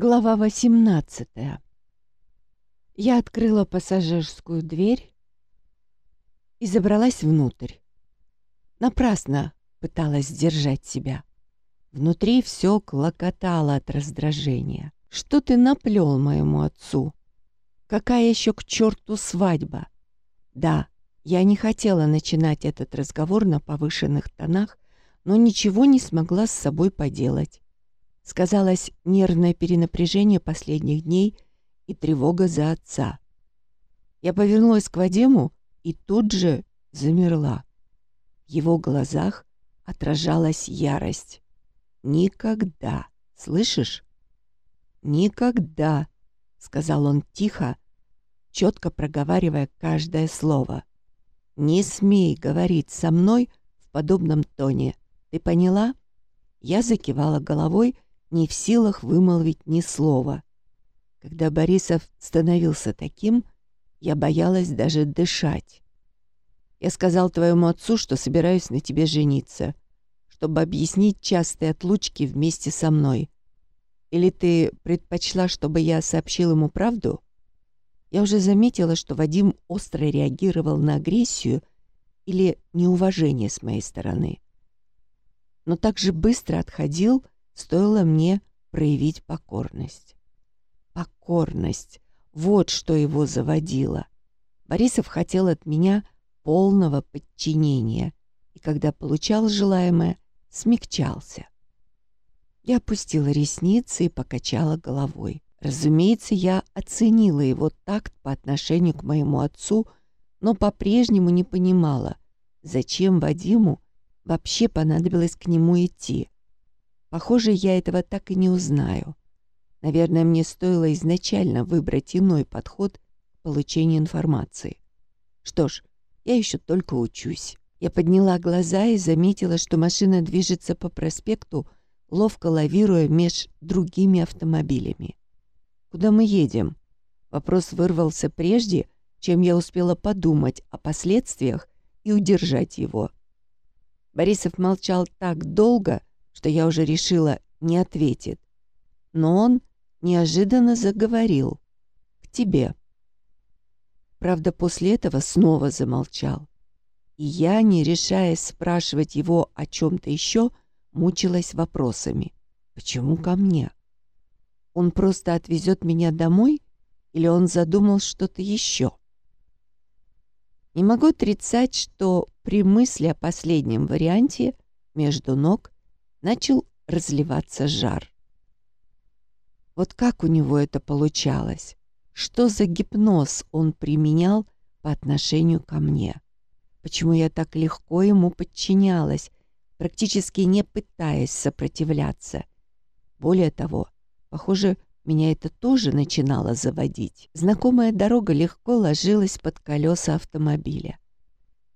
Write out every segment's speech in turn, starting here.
Глава 18 Я открыла пассажирскую дверь и забралась внутрь. Напрасно пыталась сдержать себя. Внутри все клокотало от раздражения. Что ты наплел моему отцу? Какая еще к черту свадьба? Да, я не хотела начинать этот разговор на повышенных тонах, но ничего не смогла с собой поделать. Сказалось нервное перенапряжение последних дней и тревога за отца. Я повернулась к Вадиму и тут же замерла. В его глазах отражалась ярость. «Никогда, слышишь?» «Никогда», — сказал он тихо, четко проговаривая каждое слово. «Не смей говорить со мной в подобном тоне. Ты поняла?» Я закивала головой, не в силах вымолвить ни слова. Когда Борисов становился таким, я боялась даже дышать. Я сказал твоему отцу, что собираюсь на тебе жениться, чтобы объяснить частые отлучки вместе со мной. Или ты предпочла, чтобы я сообщил ему правду?» Я уже заметила, что Вадим остро реагировал на агрессию или неуважение с моей стороны. Но также быстро отходил, стоило мне проявить покорность. Покорность — вот что его заводило. Борисов хотел от меня полного подчинения, и когда получал желаемое, смягчался. Я опустила ресницы и покачала головой. Разумеется, я оценила его такт по отношению к моему отцу, но по-прежнему не понимала, зачем Вадиму вообще понадобилось к нему идти. Похоже, я этого так и не узнаю. Наверное, мне стоило изначально выбрать иной подход к получению информации. Что ж, я еще только учусь. Я подняла глаза и заметила, что машина движется по проспекту, ловко лавируя меж другими автомобилями. «Куда мы едем?» Вопрос вырвался прежде, чем я успела подумать о последствиях и удержать его. Борисов молчал так долго, что я уже решила, не ответит. Но он неожиданно заговорил. «К тебе». Правда, после этого снова замолчал. И я, не решаясь спрашивать его о чем-то еще, мучилась вопросами. «Почему ко мне?» Он просто отвезет меня домой или он задумал что-то еще? Не могу отрицать, что при мысли о последнем варианте между ног начал разливаться жар. Вот как у него это получалось? Что за гипноз он применял по отношению ко мне? Почему я так легко ему подчинялась, практически не пытаясь сопротивляться? Более того, Похоже, меня это тоже начинало заводить. Знакомая дорога легко ложилась под колеса автомобиля.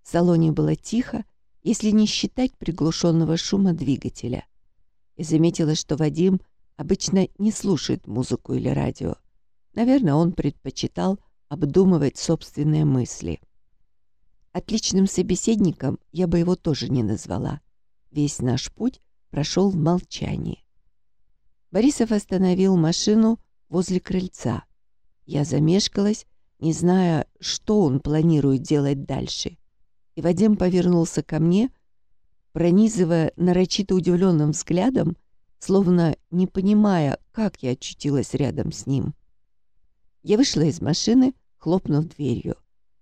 В салоне было тихо, если не считать приглушенного шума двигателя. И заметила, что Вадим обычно не слушает музыку или радио. Наверное, он предпочитал обдумывать собственные мысли. Отличным собеседником я бы его тоже не назвала. Весь наш путь прошел в молчании. Борисов остановил машину возле крыльца. Я замешкалась, не зная, что он планирует делать дальше. И Вадим повернулся ко мне, пронизывая нарочито удивленным взглядом, словно не понимая, как я очутилась рядом с ним. Я вышла из машины, хлопнув дверью.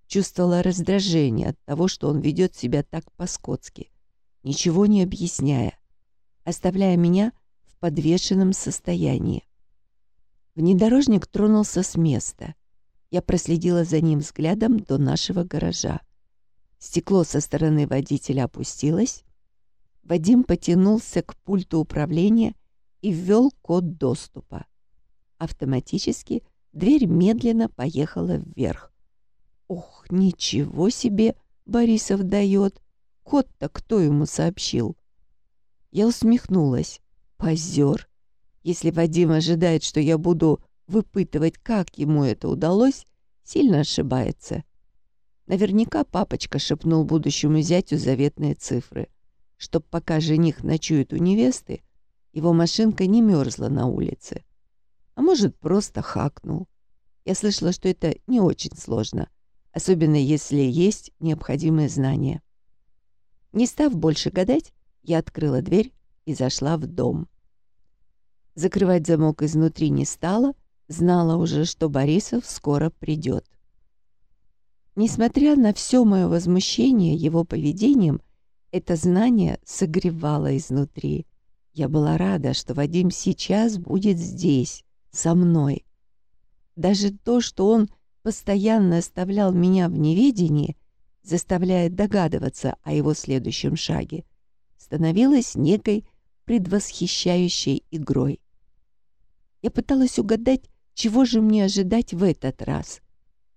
Чувствовала раздражение от того, что он ведет себя так по-скотски, ничего не объясняя, оставляя меня подвешенном состоянии. Внедорожник тронулся с места. Я проследила за ним взглядом до нашего гаража. Стекло со стороны водителя опустилось. Вадим потянулся к пульту управления и ввел код доступа. Автоматически дверь медленно поехала вверх. Ох, ничего себе Борисов дает! Код-то кто ему сообщил? Я усмехнулась. Позер. Если Вадим ожидает, что я буду выпытывать, как ему это удалось, сильно ошибается. Наверняка папочка шепнул будущему зятю заветные цифры, чтоб пока жених ночует у невесты, его машинка не мерзла на улице. а может, просто хакнул. Я слышала, что это не очень сложно, особенно если есть необходимые знания. Не став больше гадать, я открыла дверь и зашла в дом. Закрывать замок изнутри не стала, знала уже, что Борисов скоро придет. Несмотря на все мое возмущение его поведением, это знание согревало изнутри. Я была рада, что Вадим сейчас будет здесь, со мной. Даже то, что он постоянно оставлял меня в неведении, заставляет догадываться о его следующем шаге, становилось некой предвосхищающей игрой. Я пыталась угадать, чего же мне ожидать в этот раз,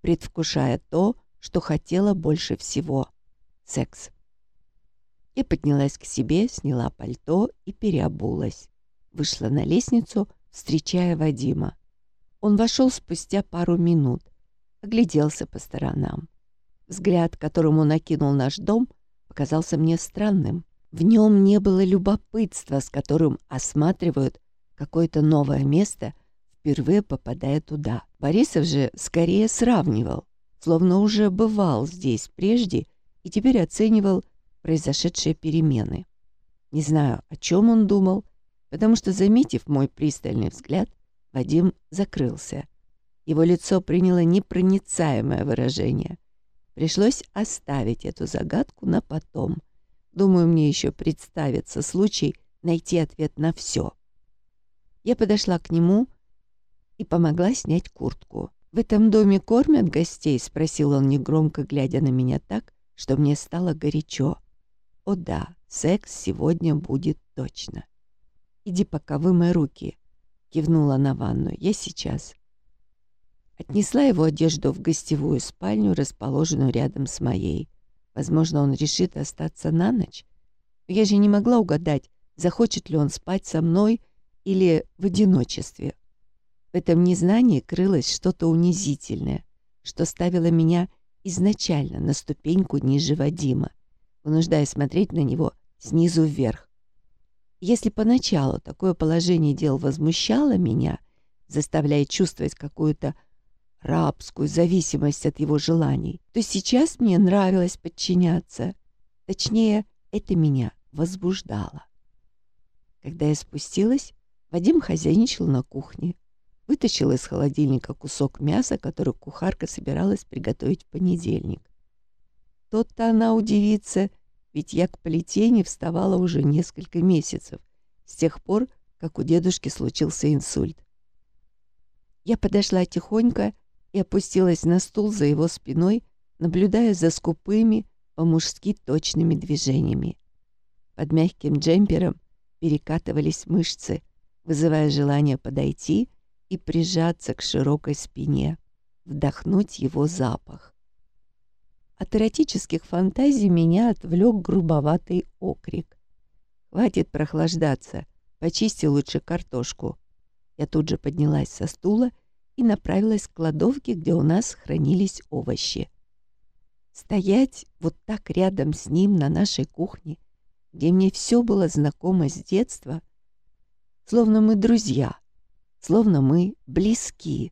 предвкушая то, что хотела больше всего — секс. Я поднялась к себе, сняла пальто и переобулась. Вышла на лестницу, встречая Вадима. Он вошел спустя пару минут, огляделся по сторонам. Взгляд, которым он окинул наш дом, показался мне странным. В нем не было любопытства, с которым осматривают какое-то новое место, впервые попадая туда. Борисов же скорее сравнивал, словно уже бывал здесь прежде и теперь оценивал произошедшие перемены. Не знаю, о чем он думал, потому что, заметив мой пристальный взгляд, Вадим закрылся. Его лицо приняло непроницаемое выражение. Пришлось оставить эту загадку на потом. Думаю, мне еще представится случай найти ответ на все. Я подошла к нему и помогла снять куртку. «В этом доме кормят гостей?» — спросил он негромко, глядя на меня так, что мне стало горячо. «О да, секс сегодня будет точно». «Иди пока вымой руки», — кивнула на ванную. «Я сейчас». Отнесла его одежду в гостевую спальню, расположенную рядом с моей. Возможно, он решит остаться на ночь. Но я же не могла угадать, захочет ли он спать со мной или в одиночестве. В этом незнании крылось что-то унизительное, что ставило меня изначально на ступеньку ниже Вадима, вынуждая смотреть на него снизу вверх. Если поначалу такое положение дел возмущало меня, заставляя чувствовать какую-то рабскую зависимость от его желаний, то сейчас мне нравилось подчиняться. Точнее, это меня возбуждало. Когда я спустилась, Вадим хозяйничал на кухне. Вытащил из холодильника кусок мяса, который кухарка собиралась приготовить в понедельник. Тот-то она удивится, ведь я к плите не вставала уже несколько месяцев, с тех пор, как у дедушки случился инсульт. Я подошла тихонько и опустилась на стул за его спиной, наблюдая за скупыми, по-мужски точными движениями. Под мягким джемпером перекатывались мышцы, вызывая желание подойти и прижаться к широкой спине, вдохнуть его запах. От эротических фантазий меня отвлек грубоватый окрик. «Хватит прохлаждаться, почисти лучше картошку». Я тут же поднялась со стула и направилась к кладовке, где у нас хранились овощи. Стоять вот так рядом с ним на нашей кухне, где мне все было знакомо с детства, словно мы друзья, словно мы близки.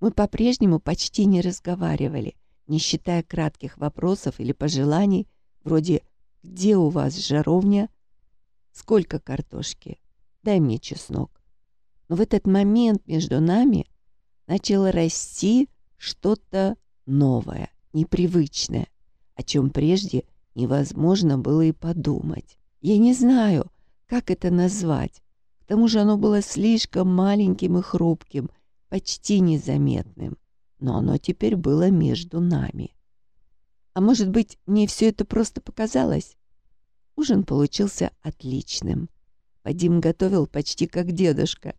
Мы по-прежнему почти не разговаривали, не считая кратких вопросов или пожеланий, вроде «Где у вас жаровня?» «Сколько картошки?» «Дай мне чеснок». Но в этот момент между нами начало расти что-то новое, непривычное, о чем прежде невозможно было и подумать. Я не знаю, как это назвать. К тому же оно было слишком маленьким и хрупким, почти незаметным. Но оно теперь было между нами. А может быть, мне все это просто показалось? Ужин получился отличным. Вадим готовил почти как дедушка.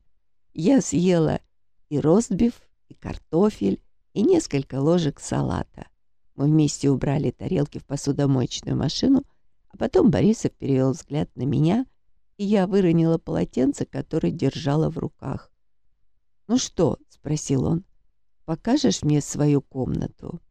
Я съела и ростбиф, и картофель, и несколько ложек салата. Мы вместе убрали тарелки в посудомоечную машину, а потом Борисов перевел взгляд на меня, я выронила полотенце, которое держала в руках. «Ну что?» — спросил он. «Покажешь мне свою комнату?»